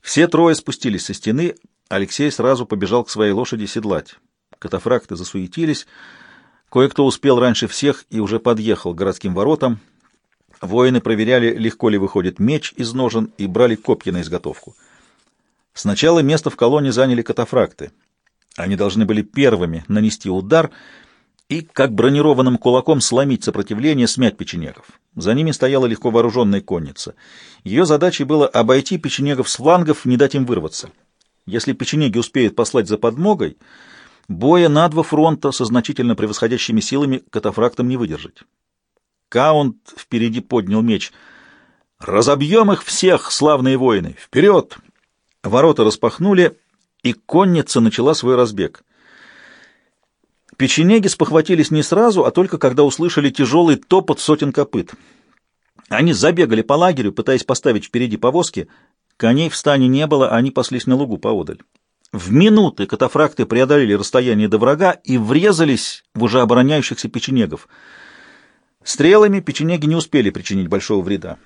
Все трое спустились со стены, Алексей сразу побежал к своей лошади седлать. Катафракты засуетились, кое-кто успел раньше всех и уже подъехал к городским воротам. Воины проверяли, легко ли выходит меч из ножен, и брали копья на изготовку. Сначала место в колонне заняли катафракты. Они должны были первыми нанести удар и, как бронированным кулаком, сломить сопротивление, смять печенегов. За ними стояла легко вооруженная конница. Ее задачей было обойти печенегов с флангов, не дать им вырваться. Если печенеги успеют послать за подмогой, боя на два фронта со значительно превосходящими силами катафрактам не выдержать. Каунт впереди поднял меч. «Разобьем их всех, славные воины! Вперед!» Ворота распахнули, и конница начала свой разбег. Печенеги спохватились не сразу, а только когда услышали тяжелый топот сотен копыт. Они забегали по лагерю, пытаясь поставить впереди повозки. Коней в стане не было, они паслись на лугу поодаль. В минуты катафракты преодолели расстояние до врага и врезались в уже обороняющихся печенегов. Стрелами печенеги не успели причинить большого вреда.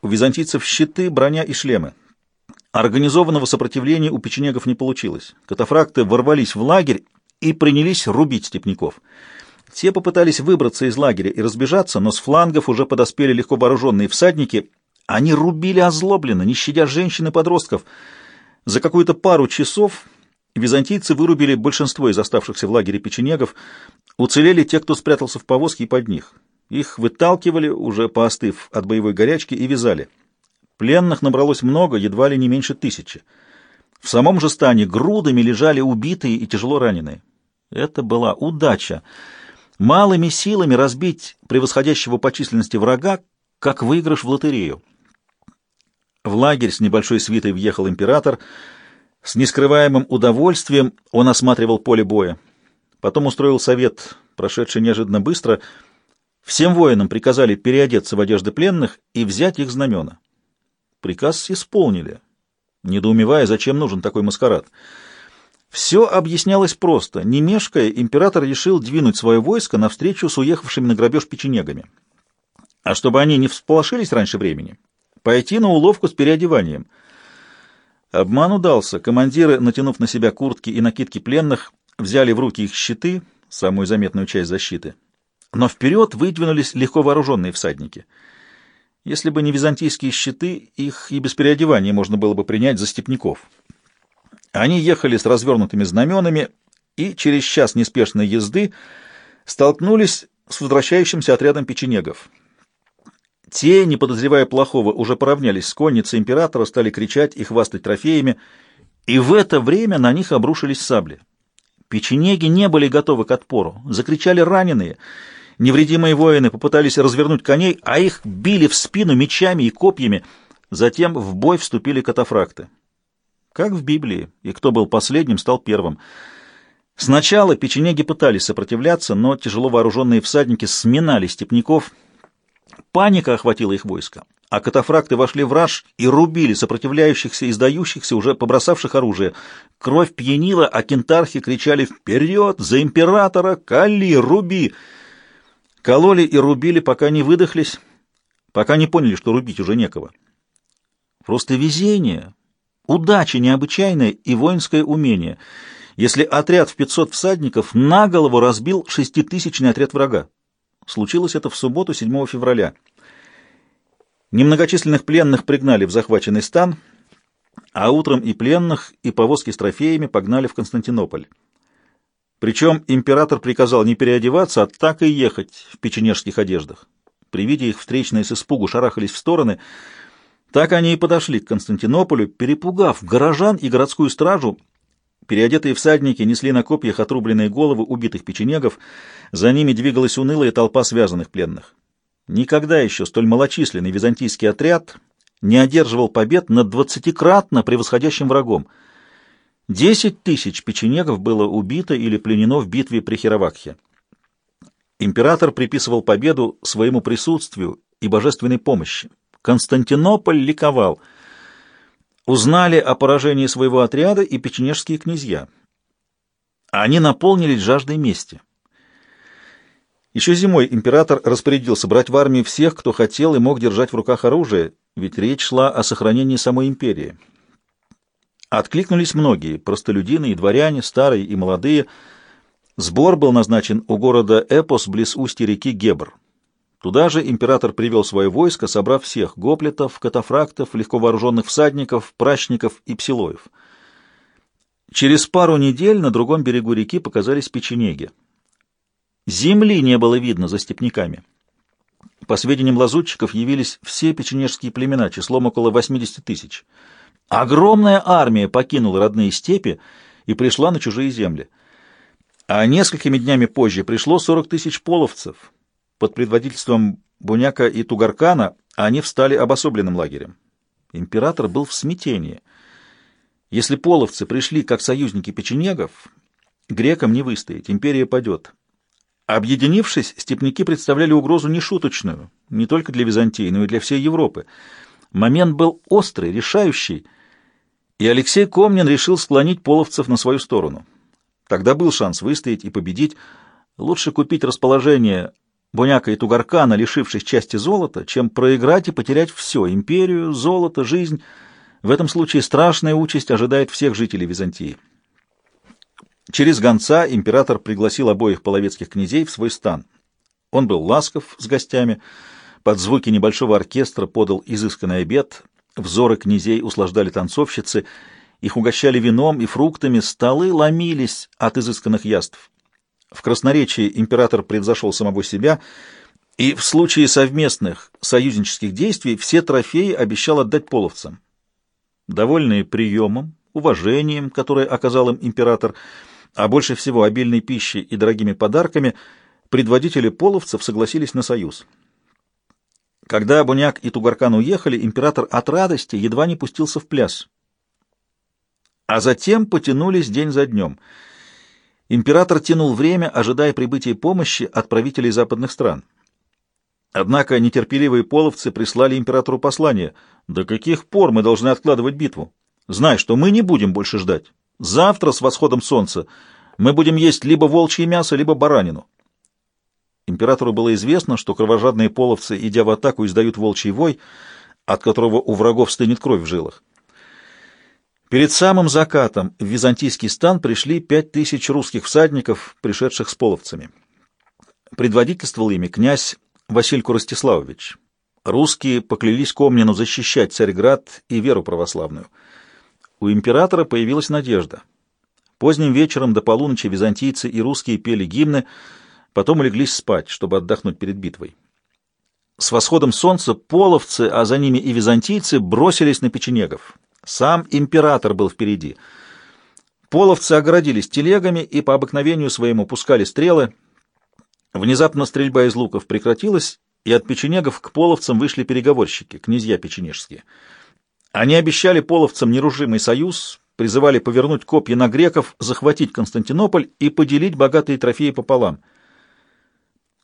У византийцев щиты, броня и шлемы. Организованного сопротивления у печенегов не получилось. Катафракты ворвались в лагерь и принялись рубить степняков. Те попытались выбраться из лагеря и разбежаться, но с флангов уже подоспели легко вооруженные всадники. Они рубили озлобленно, не щадя женщин и подростков. За какую-то пару часов византийцы вырубили большинство из оставшихся в лагере печенегов, уцелели те, кто спрятался в повозке и под них. Их выталкивали, уже поостыв от боевой горячки, и вязали. Пленных набралось много, едва ли не меньше тысячи. В самом же стане грудами лежали убитые и тяжело раненые. Это была удача. Малыми силами разбить превосходящего по численности врага, как выигрыш в лотерею. В лагерь с небольшой свитой въехал император. С нескрываемым удовольствием он осматривал поле боя. Потом устроил совет, прошедший неожиданно быстро. Всем воинам приказали переодеться в одежды пленных и взять их знамена. Приказ исполнили, недоумевая, зачем нужен такой маскарад. Все объяснялось просто. Не мешкая, император решил двинуть свое войско навстречу с уехавшими на грабеж печенегами. А чтобы они не всполошились раньше времени, пойти на уловку с переодеванием. Обман удался. Командиры, натянув на себя куртки и накидки пленных, взяли в руки их щиты, самую заметную часть защиты. Но вперед выдвинулись легко вооруженные всадники — если бы не византийские щиты, их и без переодевания можно было бы принять за степняков. Они ехали с развернутыми знаменами и через час неспешной езды столкнулись с возвращающимся отрядом печенегов. Те, не подозревая плохого, уже поравнялись с конницей императора, стали кричать и хвастать трофеями, и в это время на них обрушились сабли. Печенеги не были готовы к отпору, закричали раненые — Невредимые воины попытались развернуть коней, а их били в спину мечами и копьями. Затем в бой вступили катафракты. Как в Библии, и кто был последним, стал первым. Сначала печенеги пытались сопротивляться, но тяжело вооруженные всадники сминали степняков. Паника охватила их войско, а катафракты вошли в раж и рубили сопротивляющихся и сдающихся, уже побросавших оружие. Кровь пьянила, а кентархи кричали «Вперед! За императора! Кали! Руби!» Кололи и рубили, пока не выдохлись, пока не поняли, что рубить уже некого. Просто везение, удача необычайная и воинское умение, если отряд в 500 всадников на голову разбил шеститысячный отряд врага. Случилось это в субботу, 7 февраля. Немногочисленных пленных пригнали в захваченный стан, а утром и пленных, и повозки с трофеями погнали в Константинополь. Причем император приказал не переодеваться, а так и ехать в печенежских одеждах. При виде их встречные с испугу шарахались в стороны. Так они и подошли к Константинополю, перепугав горожан и городскую стражу. Переодетые всадники несли на копьях отрубленные головы убитых печенегов. За ними двигалась унылая толпа связанных пленных. Никогда еще столь малочисленный византийский отряд не одерживал побед над двадцатикратно превосходящим врагом — Десять тысяч печенегов было убито или пленено в битве при Хировакхе. Император приписывал победу своему присутствию и божественной помощи. Константинополь ликовал. Узнали о поражении своего отряда и печенежские князья. Они наполнились жаждой мести. Еще зимой император распорядился брать в армию всех, кто хотел и мог держать в руках оружие, ведь речь шла о сохранении самой империи. Откликнулись многие, простолюдины и дворяне, старые и молодые. Сбор был назначен у города Эпос близ устья реки Гебр. Туда же император привел свое войско, собрав всех — гоплетов, катафрактов, легко вооруженных всадников, прачников и псилоев. Через пару недель на другом берегу реки показались печенеги. Земли не было видно за степняками. По сведениям лазутчиков, явились все печенежские племена, числом около 80 тысяч. Огромная армия покинула родные степи и пришла на чужие земли. А несколькими днями позже пришло 40 тысяч половцев — под предводительством Буняка и Тугаркана они встали обособленным лагерем. Император был в смятении. Если половцы пришли как союзники печенегов, грекам не выстоять, империя падет. Объединившись, степняки представляли угрозу нешуточную, не только для Византии, но и для всей Европы. Момент был острый, решающий, и Алексей Комнин решил склонить половцев на свою сторону. Тогда был шанс выстоять и победить. Лучше купить расположение Буняка и Тугаркана, лишившись части золота, чем проиграть и потерять все — империю, золото, жизнь. В этом случае страшная участь ожидает всех жителей Византии. Через гонца император пригласил обоих половецких князей в свой стан. Он был ласков с гостями, под звуки небольшого оркестра подал изысканный обед, взоры князей услаждали танцовщицы, их угощали вином и фруктами, столы ломились от изысканных яств. В красноречии император превзошел самого себя, и в случае совместных союзнических действий все трофеи обещал отдать половцам. Довольные приемом, уважением, которое оказал им император, а больше всего обильной пищей и дорогими подарками, предводители половцев согласились на союз. Когда Буняк и Тугаркан уехали, император от радости едва не пустился в пляс. А затем потянулись день за днем — Император тянул время, ожидая прибытия помощи от правителей западных стран. Однако нетерпеливые половцы прислали императору послание. «До каких пор мы должны откладывать битву? Знай, что мы не будем больше ждать. Завтра с восходом солнца мы будем есть либо волчье мясо, либо баранину». Императору было известно, что кровожадные половцы, идя в атаку, издают волчий вой, от которого у врагов стынет кровь в жилах. Перед самым закатом в византийский стан пришли пять тысяч русских всадников, пришедших с половцами. Предводительствовал ими князь Васильку Ростиславович. Русские поклялись Комнину защищать Царьград и веру православную. У императора появилась надежда. Поздним вечером до полуночи византийцы и русские пели гимны, потом улеглись спать, чтобы отдохнуть перед битвой. С восходом солнца половцы, а за ними и византийцы бросились на печенегов. Сам император был впереди. Половцы огородились телегами и по обыкновению своему пускали стрелы. Внезапно стрельба из луков прекратилась, и от печенегов к половцам вышли переговорщики, князья печенежские. Они обещали половцам нерушимый союз, призывали повернуть копья на греков, захватить Константинополь и поделить богатые трофеи пополам.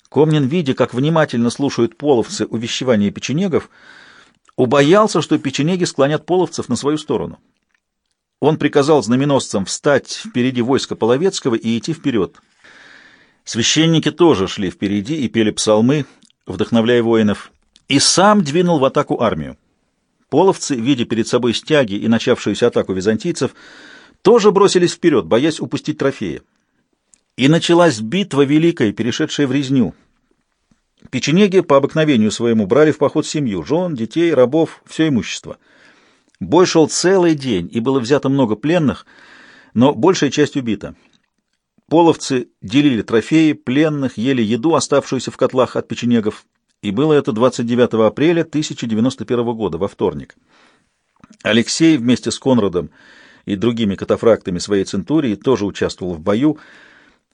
Комнин, видя, как внимательно слушают половцы увещевания печенегов, убоялся, что печенеги склонят половцев на свою сторону. Он приказал знаменосцам встать впереди войска Половецкого и идти вперед. Священники тоже шли впереди и пели псалмы, вдохновляя воинов, и сам двинул в атаку армию. Половцы, видя перед собой стяги и начавшуюся атаку византийцев, тоже бросились вперед, боясь упустить трофеи. И началась битва великая, перешедшая в резню. Печенеги по обыкновению своему брали в поход семью, жен, детей, рабов, все имущество. Бой шел целый день, и было взято много пленных, но большая часть убита. Половцы делили трофеи, пленных, ели еду, оставшуюся в котлах от печенегов, и было это 29 апреля 1091 года, во вторник. Алексей вместе с Конрадом и другими катафрактами своей центурии тоже участвовал в бою,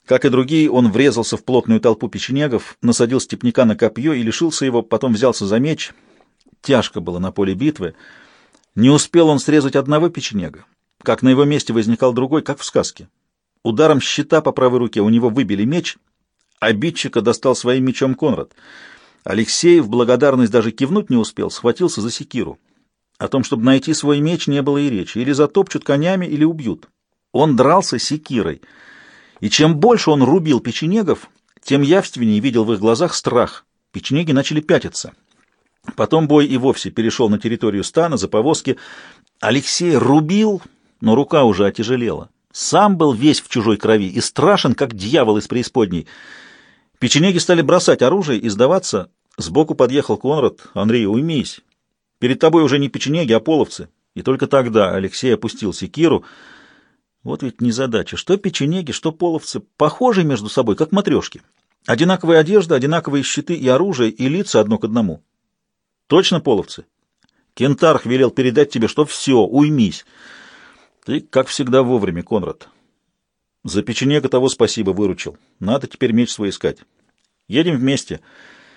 как и другие, он врезался в плотную толпу печенегов, насадил степняка на копье и лишился его, потом взялся за меч. Тяжко было на поле битвы. Не успел он срезать одного печенега, как на его месте возникал другой, как в сказке. Ударом щита по правой руке у него выбили меч, обидчика достал своим мечом Конрад. Алексей в благодарность даже кивнуть не успел, схватился за секиру. О том, чтобы найти свой меч, не было и речи. Или затопчут конями, или убьют. Он дрался секирой — и чем больше он рубил печенегов, тем явственнее видел в их глазах страх. Печенеги начали пятиться. Потом бой и вовсе перешел на территорию стана, за повозки. Алексей рубил, но рука уже отяжелела. Сам был весь в чужой крови и страшен, как дьявол из преисподней. Печенеги стали бросать оружие и сдаваться. Сбоку подъехал Конрад. «Андрей, уймись. Перед тобой уже не печенеги, а половцы». И только тогда Алексей опустил секиру. Вот ведь незадача. Что печенеги, что половцы. Похожи между собой, как матрешки. Одинаковая одежда, одинаковые щиты и оружие, и лица одно к одному. Точно половцы? Кентарх велел передать тебе, что все, уймись. Ты, как всегда, вовремя, Конрад. За печенега того спасибо выручил. Надо теперь меч свой искать. Едем вместе. —